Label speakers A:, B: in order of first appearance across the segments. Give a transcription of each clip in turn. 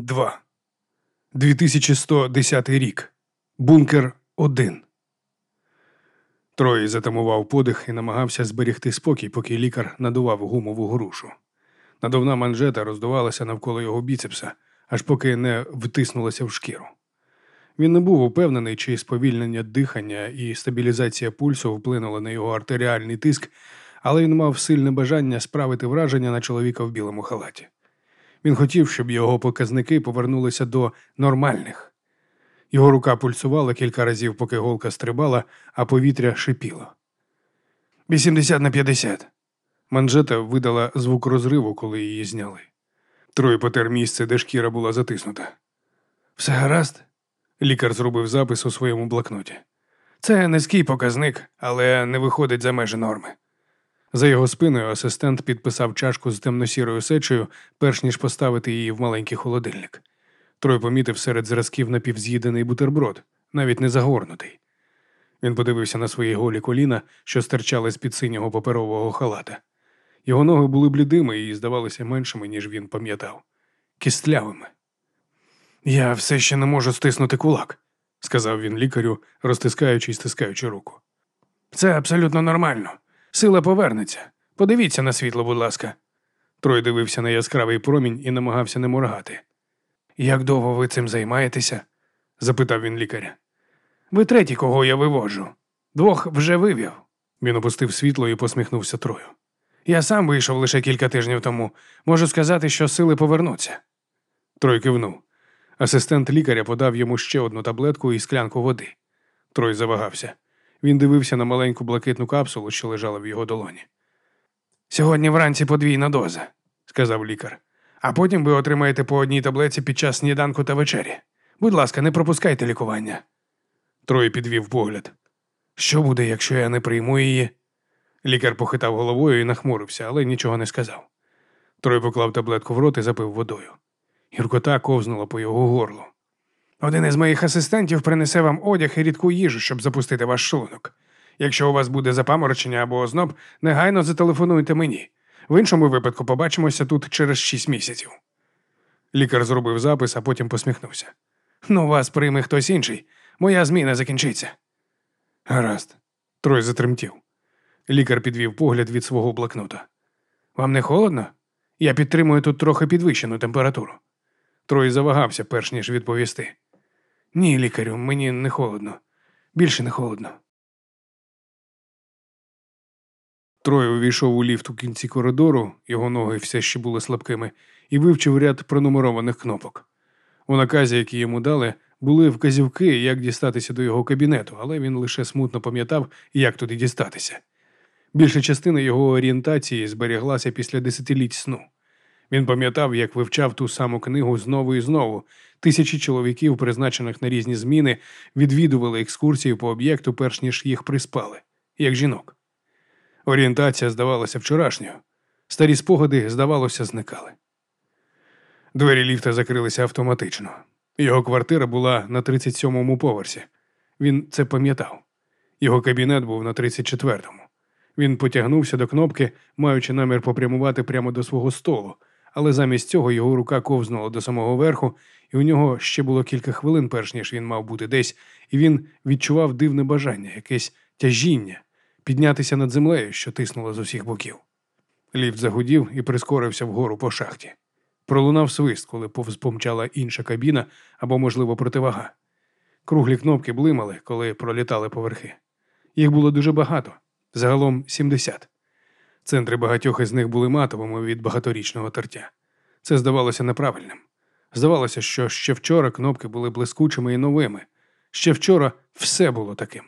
A: 2. 2110 рік. Бункер 1. Трой затамував подих і намагався зберігти спокій, поки лікар надував гумову грушу. Надувна манжета роздувалася навколо його біцепса, аж поки не втиснулася в шкіру. Він не був упевнений, чи сповільнення дихання і стабілізація пульсу вплинули на його артеріальний тиск, але він мав сильне бажання справити враження на чоловіка в білому халаті. Він хотів, щоб його показники повернулися до нормальних. Його рука пульсувала кілька разів, поки голка стрибала, а повітря шипіло. 80 на 50. Манжета видала звук розриву, коли її зняли. Трой потер місце, де шкіра була затиснута. Все гаразд? Лікар зробив запис у своєму блокноті. Це низький показник, але не виходить за межі норми. За його спиною асистент підписав чашку з темно-сірою сечею, перш ніж поставити її в маленький холодильник. Трой помітив серед зразків напівз'їдений бутерброд, навіть не загорнутий. Він подивився на свої голі коліна, що стирчали з під синього паперового халата. Його ноги були блідими і здавалися меншими, ніж він пам'ятав, кістлявими. Я все ще не можу стиснути кулак, сказав він лікарю, розтискаючи і стискаючи руку. Це абсолютно нормально. Сила повернеться. Подивіться на світло, будь ласка. Трой дивився на яскравий промінь і намагався не моргати. Як довго ви цим займаєтеся? запитав він лікаря. Ви третій, кого я виводжу. Двох вже вивів. Він опустив світло і посміхнувся Трою. Я сам вийшов лише кілька тижнів тому. Можу сказати, що сили повернуться. Трой кивнув. Асистент лікаря подав йому ще одну таблетку і склянку води. Трой завагався. Він дивився на маленьку блакитну капсулу, що лежала в його долоні. Сьогодні вранці подвійна доза, сказав лікар. А потім ви отримаєте по одній таблеці під час сніданку та вечері. Будь ласка, не пропускайте лікування. Трой підвів погляд. Що буде, якщо я не прийму її? Лікар похитав головою і нахмурився, але нічого не сказав. Трой поклав таблетку в рот і запив водою. Гіркота ковзнула по його горлу. Один із моїх асистентів принесе вам одяг і рідку їжу, щоб запустити ваш шлунок. Якщо у вас буде запаморочення або озноб, негайно зателефонуйте мені. В іншому випадку побачимося тут через шість місяців. Лікар зробив запис, а потім посміхнувся. Ну, вас прийме хтось інший. Моя зміна закінчиться. Гаразд. Трой затремтів. Лікар підвів погляд від свого блокнота. Вам не холодно? Я підтримую тут трохи підвищену температуру. Трой завагався, перш ніж відповісти. Ні, лікарю, мені не холодно. Більше не холодно. Трой увійшов у ліфт у кінці коридору, його ноги все ще були слабкими, і вивчив ряд пронумерованих кнопок. У наказі, які йому дали, були вказівки, як дістатися до його кабінету, але він лише смутно пам'ятав, як туди дістатися. Більша частина його орієнтації зберіглася після десятиліть сну. Він пам'ятав, як вивчав ту саму книгу знову і знову. Тисячі чоловіків, призначених на різні зміни, відвідували екскурсії по об'єкту, перш ніж їх приспали, як жінок. Орієнтація здавалася вчорашньою. Старі спогади, здавалося, зникали. Двері ліфта закрилися автоматично. Його квартира була на 37-му поверсі. Він це пам'ятав. Його кабінет був на 34-му. Він потягнувся до кнопки, маючи намір попрямувати прямо до свого столу, але замість цього його рука ковзнула до самого верху, і у нього ще було кілька хвилин, перш ніж він мав бути десь, і він відчував дивне бажання, якесь тяжіння, піднятися над землею, що тиснуло з усіх боків. Ліфт загудів і прискорився вгору по шахті. Пролунав свист, коли повз помчала інша кабіна або, можливо, противага. Круглі кнопки блимали, коли пролітали поверхи. Їх було дуже багато, загалом 70. Центри багатьох із них були матовими від багаторічного тертя. Це здавалося неправильним. Здавалося, що ще вчора кнопки були блискучими і новими. Ще вчора все було таким.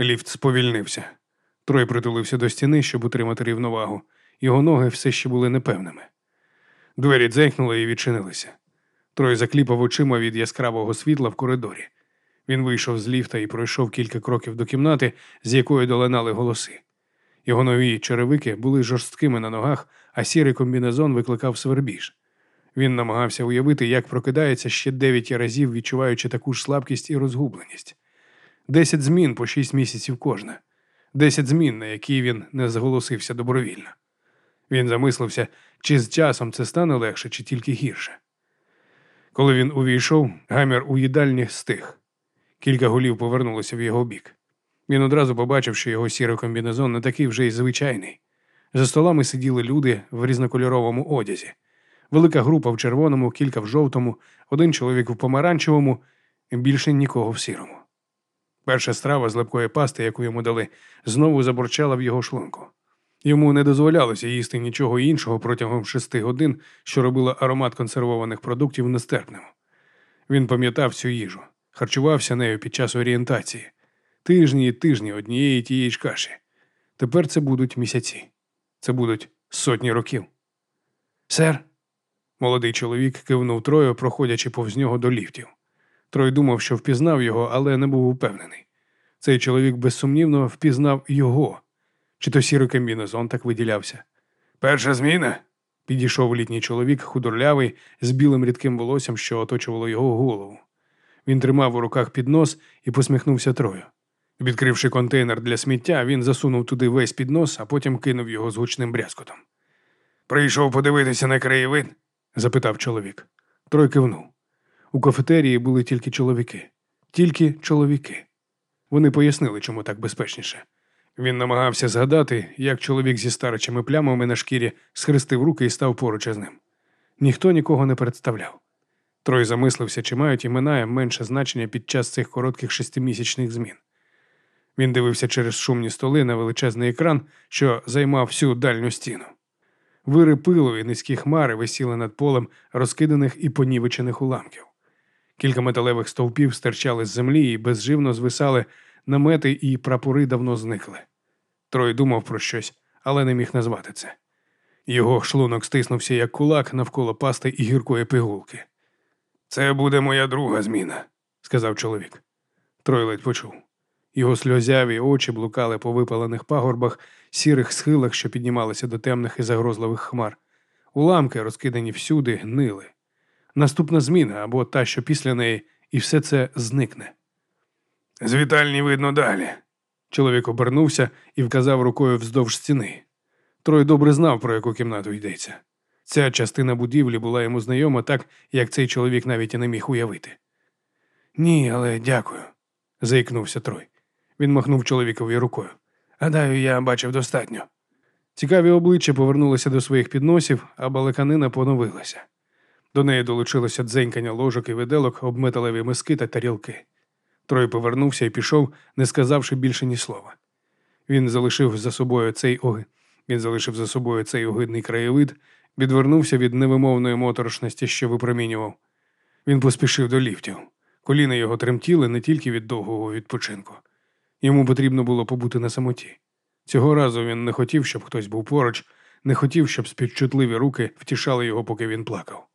A: Ліфт сповільнився. Трой притулився до стіни, щоб утримати рівновагу. Його ноги все ще були непевними. Двері дзенькнули і відчинилися. Трой закліпав очима від яскравого світла в коридорі. Він вийшов з ліфта і пройшов кілька кроків до кімнати, з якої долинали голоси. Його нові черевики були жорсткими на ногах, а сірий комбінезон викликав свербіж. Він намагався уявити, як прокидається ще дев'ять разів, відчуваючи таку ж слабкість і розгубленість. Десять змін по шість місяців кожна, десять змін, на які він не зголосився добровільно. Він замислився, чи з часом це стане легше, чи тільки гірше. Коли він увійшов, гамір у їдальні стих. Кілька голів повернулося в його бік. Він одразу побачив, що його сірий комбінезон не такий вже й звичайний. За столами сиділи люди в різнокольоровому одязі. Велика група в червоному, кілька в жовтому, один чоловік в помаранчевому, більше нікого в сірому. Перша страва з липкої пасти, яку йому дали, знову забурчала в його шлунку. Йому не дозволялося їсти нічого іншого протягом шести годин, що робило аромат консервованих продуктів нестерпним. Він пам'ятав цю їжу, харчувався нею під час орієнтації. Тижні і тижні однієї тієї ж каші. Тепер це будуть місяці. Це будуть сотні років. Сер. Молодий чоловік кивнув Трою, проходячи повз нього до ліфтів. Трой думав, що впізнав його, але не був упевнений. Цей чоловік безсумнівно впізнав його. Чи то сірий комбінезон так виділявся? Перша зміна. Підійшов літній чоловік, худорлявий, з білим рідким волоссям, що оточувало його голову. Він тримав у руках піднос і посміхнувся Трою. Відкривши контейнер для сміття, він засунув туди весь піднос, а потім кинув його з гучним брязкотом. Прийшов подивитися на краєвид? запитав чоловік. Трой кивнув. У кафетерії були тільки чоловіки, тільки чоловіки. Вони пояснили, чому так безпечніше. Він намагався згадати, як чоловік зі старичими плямами на шкірі схрестив руки і став поруч із ним. Ніхто нікого не представляв. Трой замислився, чи мають імена менше значення під час цих коротких шестимісячних змін. Він дивився через шумні столи на величезний екран, що займав всю дальню стіну. Вири пилу і низькі хмари висіли над полем розкиданих і понівечених уламків. Кілька металевих стовпів стирчали з землі і безживно звисали намети і прапори давно зникли. Трой думав про щось, але не міг назвати це. Його шлунок стиснувся як кулак навколо пасти і гіркої пигулки. Це буде моя друга зміна, сказав чоловік. Трой ледь почув. Його сльозяві очі блукали по випалених пагорбах, сірих схилах, що піднімалися до темних і загрозливих хмар. Уламки, розкидані всюди, гнили. Наступна зміна або та, що після неї, і все це зникне. З вітальні видно далі. Чоловік обернувся і вказав рукою вздовж стіни. Трой добре знав, про яку кімнату йдеться. Ця частина будівлі була йому знайома так, як цей чоловік навіть і не міг уявити. Ні, але дякую, заікнувся Трой. Він махнув чоловікові рукою. Гадаю, я бачив достатньо. Цікаві обличчя повернулися до своїх підносів, а балаканина поновилася. До неї долучилося дзенькання ложок і виделок, об металеві миски та тарілки. Трой повернувся і пішов, не сказавши більше ні слова. Він залишив за собою цей оги. Він залишив за собою цей огидний краєвид, відвернувся від невимовної моторошності, що випромінював. Він поспішив до ліфтів. Коліна його тремтіли не тільки від довгого відпочинку. Йому потрібно було побути на самоті. Цього разу він не хотів, щоб хтось був поруч, не хотів, щоб співчутливі руки втішали його, поки він плакав.